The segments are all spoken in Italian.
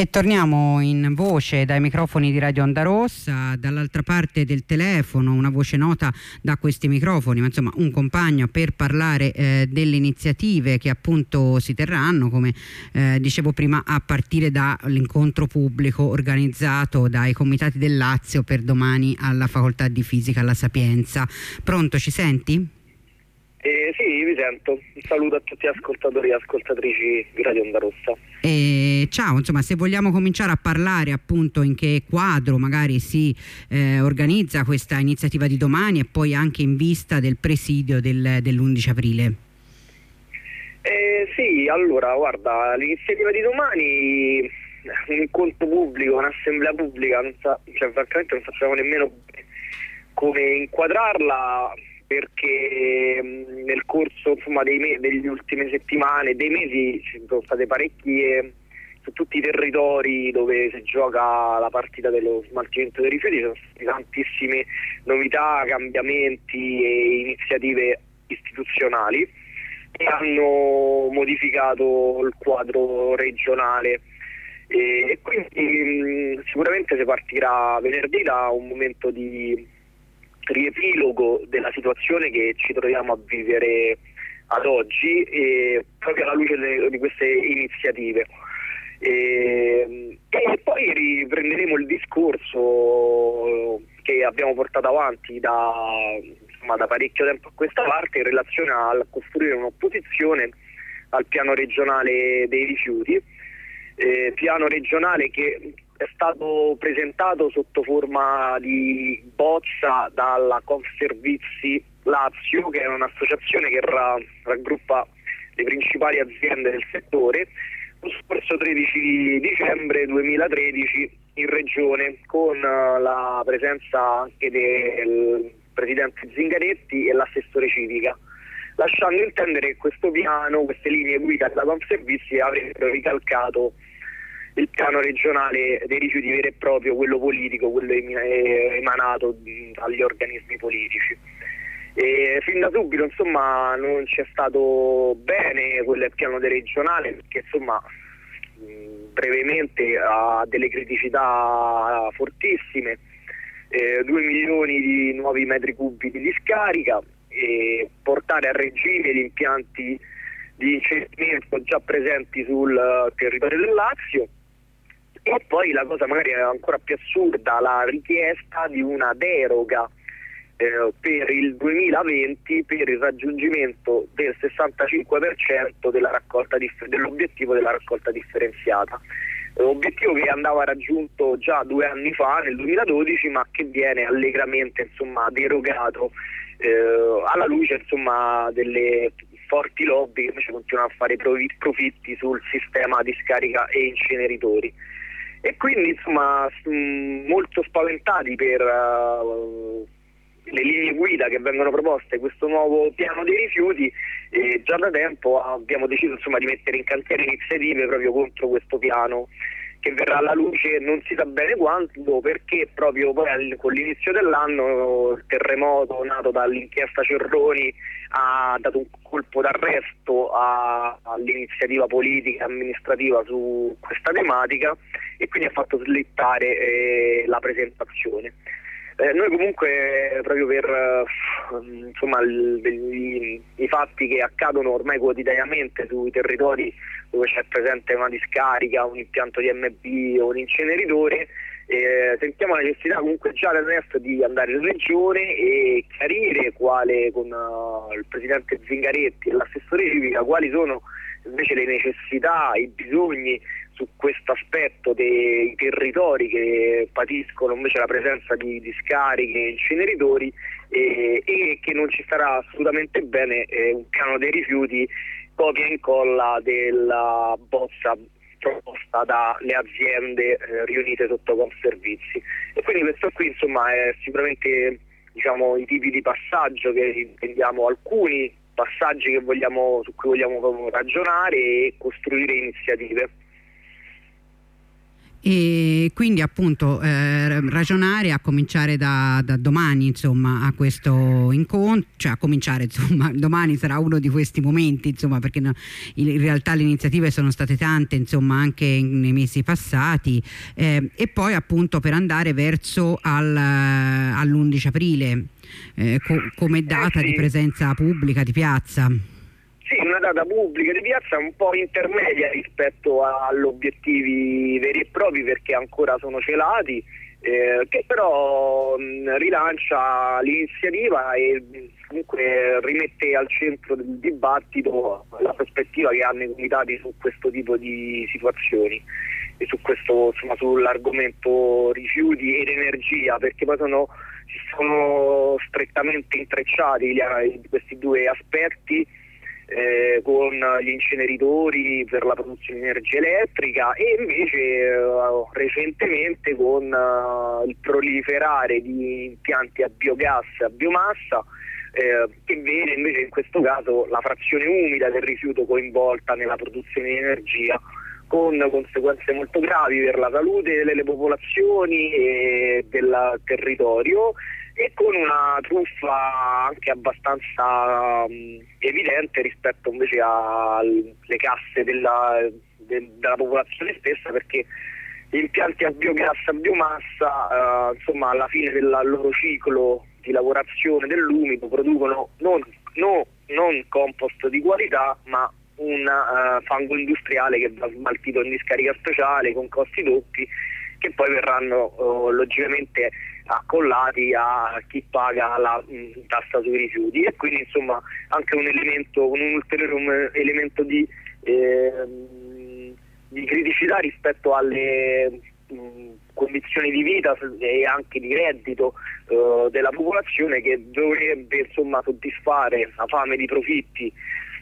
E torniamo in voce dai microfoni di Radio Onda Rossa, dall'altra parte del telefono una voce nota da questi microfoni, ma insomma un compagno per parlare eh, delle iniziative che appunto si terranno, come eh, dicevo prima, a partire dall'incontro pubblico organizzato dai comitati del Lazio per domani alla Facoltà di Fisica alla Sapienza. Pronto, ci senti? Eh, sì, vi sento. Un saluto a tutti gli ascoltatori e ascoltatrici di Radio Onda Rossa. Eh, ciao, insomma, se vogliamo cominciare a parlare appunto in che quadro magari si eh, organizza questa iniziativa di domani e poi anche in vista del presidio del, dell'11 aprile. Eh, sì, allora, guarda, l'iniziativa di domani un incontro pubblico, un'assemblea pubblica, non sa, cioè francamente non sappiamo nemmeno come inquadrarla perché nel corso insomma, me- degli ultime settimane, dei mesi, ci sono state parecchie su tutti i territori dove si gioca la partita dello smaltimento dei rifiuti, ci sono state tantissime novità, cambiamenti e iniziative istituzionali che hanno modificato il quadro regionale. E quindi mh, sicuramente si partirà venerdì da un momento di riepilogo della situazione che ci troviamo a vivere ad oggi e proprio alla luce di queste iniziative. E, e, poi riprenderemo il discorso che abbiamo portato avanti da, insomma, da parecchio tempo a questa parte in relazione a costruire un'opposizione al piano regionale dei rifiuti, eh, piano regionale che è stato presentato sotto forma di bozza dalla Conservizi Lazio, che è un'associazione che raggruppa le principali aziende del settore, lo scorso 13 dicembre 2013 in regione con la presenza anche del presidente Zingaretti e l'assessore civica lasciando intendere che questo piano, queste linee guida della Conservizi avrebbero ricalcato il piano regionale dei rifiuti vero e proprio, quello politico, quello emanato dagli organismi politici. E fin da subito insomma non c'è stato bene quel piano regionale perché insomma brevemente ha delle criticità fortissime, eh, 2 milioni di nuovi metri cubi di discarica e portare a regime gli impianti di incenerimento già presenti sul territorio del Lazio e poi la cosa magari ancora più assurda, la richiesta di una deroga eh, per il 2020 per il raggiungimento del 65% della dif- dell'obiettivo della raccolta differenziata. Obiettivo che andava raggiunto già due anni fa, nel 2012, ma che viene allegramente insomma, derogato eh, alla luce insomma, delle forti lobby che invece continuano a fare profitti sul sistema di scarica e inceneritori e quindi insomma molto spaventati per uh, le linee guida che vengono proposte, questo nuovo piano dei rifiuti e già da tempo abbiamo deciso insomma, di mettere in cantiere iniziative proprio contro questo piano che verrà alla luce non si sa bene quando perché proprio poi con l'inizio dell'anno il terremoto nato dall'inchiesta Cerroni ha dato un colpo d'arresto all'iniziativa politica e amministrativa su questa tematica e quindi ha fatto slittare eh, la presentazione. Eh, noi comunque proprio per uh, insomma, i, i, fatti che accadono ormai quotidianamente sui territori dove c'è presente una discarica, un impianto di MB o un inceneritore, eh, sentiamo la necessità comunque già adesso di andare in regione e chiarire quale con uh, il presidente Zingaretti e l'assessore civica quali sono invece le necessità, i bisogni su questo aspetto dei territori che patiscono invece la presenza di discariche e inceneritori e, e, che non ci starà assolutamente bene eh, un piano dei rifiuti copia e incolla della bozza proposta dalle aziende eh, riunite sotto Conservizi. E quindi questo qui insomma è sicuramente diciamo, i tipi di passaggio che intendiamo alcuni passaggi vogliamo, su cui vogliamo ragionare e costruire iniziative. E quindi appunto eh, ragionare a cominciare da, da, domani insomma a questo incontro cioè a cominciare insomma domani sarà uno di questi momenti insomma perché no, in realtà le iniziative sono state tante insomma anche nei mesi passati eh, e poi appunto per andare verso al, all'11 aprile eh, co come data di presenza pubblica di piazza sì, una data pubblica di piazza un po' intermedia rispetto agli obiettivi veri e propri perché ancora sono celati, eh, che però mh, rilancia l'iniziativa e comunque rimette al centro del dibattito la prospettiva che hanno i comitati su questo tipo di situazioni e su questo, insomma, sull'argomento rifiuti ed energia perché poi sono, sono strettamente intrecciati gli, questi due aspetti eh, con gli inceneritori per la produzione di energia elettrica e invece eh, recentemente con eh, il proliferare di impianti a biogas e a biomassa eh, che vede invece in questo caso la frazione umida del rifiuto coinvolta nella produzione di energia con conseguenze molto gravi per la salute delle popolazioni e del territorio e con una truffa anche abbastanza um, evidente rispetto invece alle casse della, de, della, popolazione stessa perché gli impianti a biogas a biomassa uh, insomma alla fine del loro ciclo di lavorazione dell'umido producono non, no, non compost di qualità ma un uh, fango industriale che va smaltito in discarica speciale con costi doppi che poi verranno uh, logicamente accollati a chi paga la mh, mm, tassa sui rifiuti. E quindi insomma anche un, elemento, un ulteriore elemento di, eh, di, criticità rispetto alle mh, mm, condizioni di vita e anche di reddito eh, della popolazione che dovrebbe insomma soddisfare la fame di profitti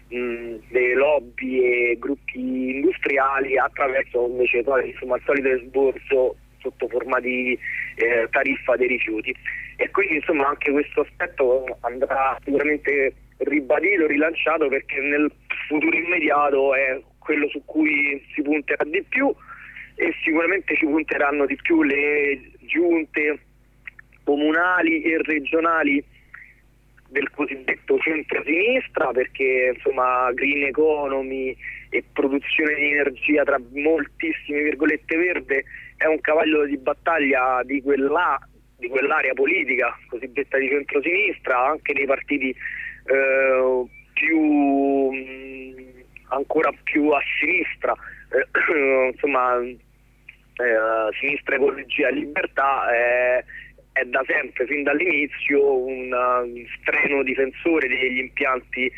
mh, delle lobby e gruppi industriali attraverso invece insomma, il solito esborso sotto forma di eh, tariffa dei rifiuti. E quindi insomma anche questo aspetto andrà sicuramente ribadito, rilanciato perché nel futuro immediato è quello su cui si punterà di più e sicuramente ci punteranno di più le giunte comunali e regionali del cosiddetto centro-sinistra perché insomma green economy e produzione di energia tra moltissime virgolette verde è un cavallo di battaglia di, quella, di quell'area politica cosiddetta di centro-sinistra anche nei partiti eh, più ancora più a sinistra eh, insomma eh, sinistra ecologia libertà eh, è da sempre, fin dall'inizio, un uh, streno difensore degli impianti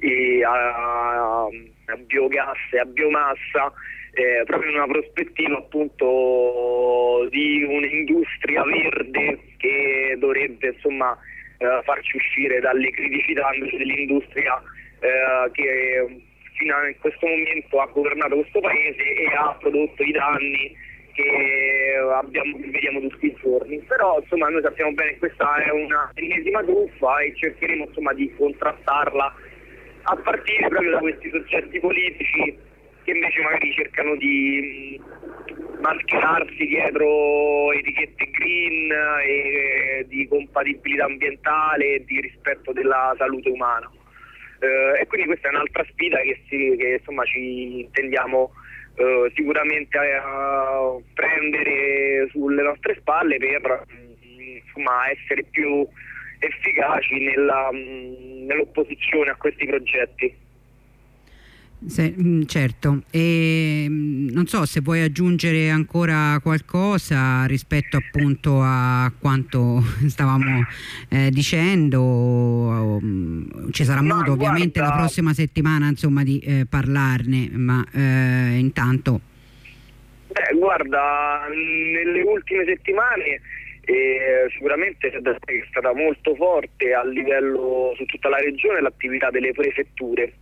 eh, a, a, biogas e a biomassa, eh, proprio in una prospettiva appunto di un'industria verde che dovrebbe insomma eh, farci uscire dalle criticità dell'industria eh, che fino a questo momento ha governato questo paese e ha prodotto i danni che abbiamo, vediamo tutti i giorni, però insomma noi sappiamo bene che questa è una ennesima truffa e cercheremo insomma di contrastarla a partire proprio da questi soggetti politici che invece magari cercano di mascherarsi dietro etichette green e di compatibilità ambientale e di rispetto della salute umana. Eh, e quindi questa è un'altra sfida che, si, che insomma, ci intendiamo eh, sicuramente a prendere sulle nostre spalle per insomma, essere più efficaci nella, nell'opposizione a questi progetti. Se, mm, certo, e mm, non so se vuoi aggiungere ancora qualcosa rispetto appunto a quanto stavamo eh, dicendo, mm, ci sarà ma modo guarda, ovviamente la prossima settimana insomma di eh, parlarne, ma eh, intanto... Beh, guarda, nelle ultime settimane eh, sicuramente è stata molto forte a livello su tutta la regione l'attività delle prefetture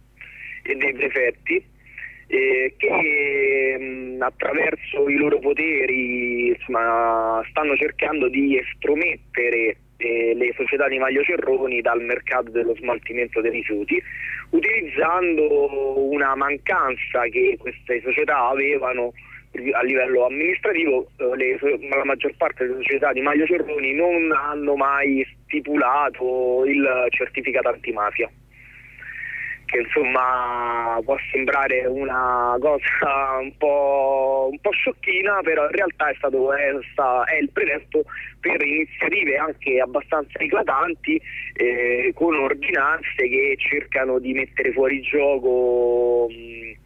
e dei prefetti eh, che mh, attraverso i loro poteri insomma, stanno cercando di estromettere eh, le società di Maglio Cerroni dal mercato dello smaltimento dei rifiuti utilizzando una mancanza che queste società avevano a livello amministrativo eh, le, la maggior parte delle società di Maglio Cerroni non hanno mai stipulato il certificato antimafia che insomma può sembrare una cosa un po', un po sciocchina, però in realtà è, stato, è, è, il pretesto per iniziative anche abbastanza eclatanti eh, con ordinanze che cercano di mettere fuori gioco mh,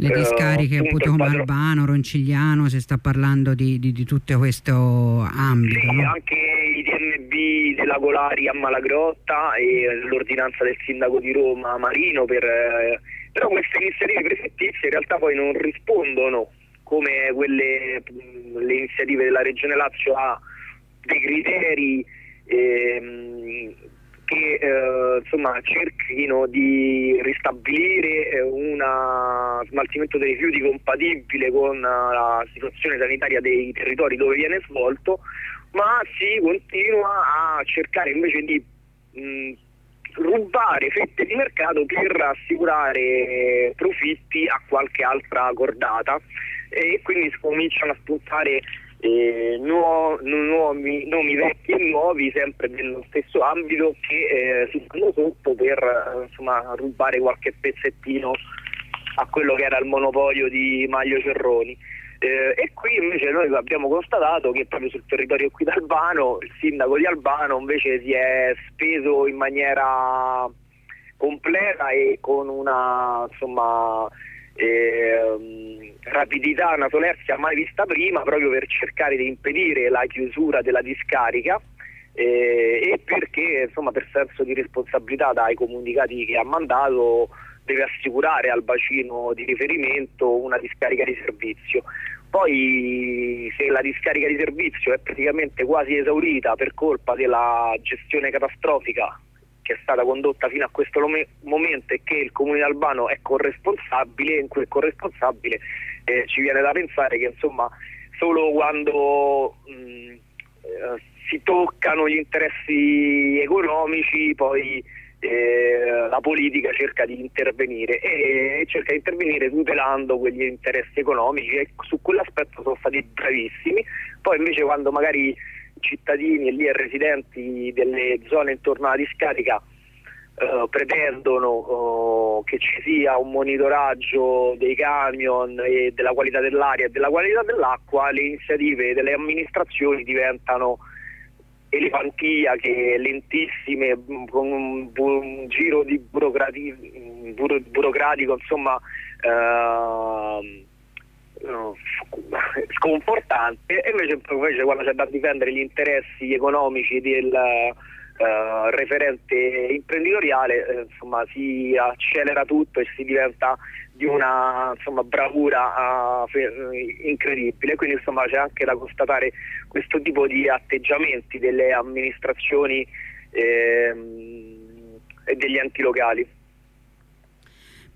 le eh, discariche uh, appunto come. Albano, Roncigliano, si sta parlando di, di, di tutto questo ambito. Sì, no? anche i DNB della Colari a Malagrotta e l'ordinanza del sindaco di Roma Marino, per, eh, però queste iniziative prefettizie in realtà poi non rispondono come quelle, le iniziative della Regione Lazio a dei criteri ehm, che eh, insomma, cerchino di ristabilire eh, un smaltimento dei rifiuti compatibile con eh, la situazione sanitaria dei territori dove viene svolto, ma si continua a cercare invece di mh, rubare fette di mercato per assicurare profitti a qualche altra cordata. E quindi cominciano a spuntare eh, nuovi, nuovi, nomi vecchi e nuovi sempre nello stesso ambito che eh, si stanno sotto per eh, insomma, rubare qualche pezzettino a quello che era il monopolio di Maglio Cerroni. Eh, e qui invece noi abbiamo constatato che proprio sul territorio qui d'Albano il sindaco di Albano invece si è speso in maniera completa e con una insomma, eh, rapidità, una solerzia mai vista prima proprio per cercare di impedire la chiusura della discarica eh, e perché insomma, per senso di responsabilità dai comunicati che ha mandato deve assicurare al bacino di riferimento una discarica di servizio. Poi se la discarica di servizio è praticamente quasi esaurita per colpa della gestione catastrofica che è stata condotta fino a questo momento e che il comune Albano è corresponsabile, in cui è corresponsabile eh, ci viene da pensare che insomma solo quando mh, eh, si toccano gli interessi economici poi eh, la politica cerca di intervenire e cerca di intervenire tutelando quegli interessi economici e su quell'aspetto sono stati bravissimi. Poi invece quando magari cittadini e lì residenti delle zone intorno alla discarica eh, pretendono eh, che ci sia un monitoraggio dei camion e della qualità dell'aria e della qualità dell'acqua, le iniziative delle amministrazioni diventano elefantiache, lentissime, con un, un giro di burocrati, buro, burocratico insomma eh, sconfortante e invece, invece quando c'è da difendere gli interessi economici del uh, referente imprenditoriale eh, insomma, si accelera tutto e si diventa di una insomma, bravura uh, incredibile quindi insomma, c'è anche da constatare questo tipo di atteggiamenti delle amministrazioni ehm, e degli enti locali.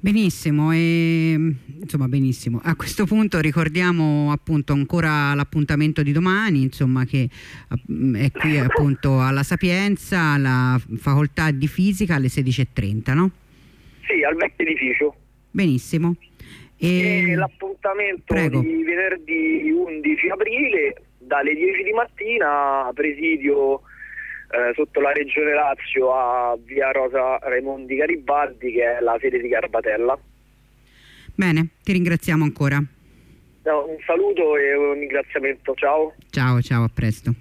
Benissimo, e, insomma benissimo. A questo punto ricordiamo appunto ancora l'appuntamento di domani, insomma che è qui appunto alla Sapienza, alla facoltà di fisica alle 16.30, no? Sì, al vecchio edificio. Benissimo. E... e l'appuntamento di venerdì 11 aprile dalle 10 di mattina, presidio eh, sotto la regione Lazio a via Rosa Raimondi Garibaldi che è la sede di Garbatella. Bene, ti ringraziamo ancora. No, un saluto e un ringraziamento, ciao. Ciao, ciao, a presto.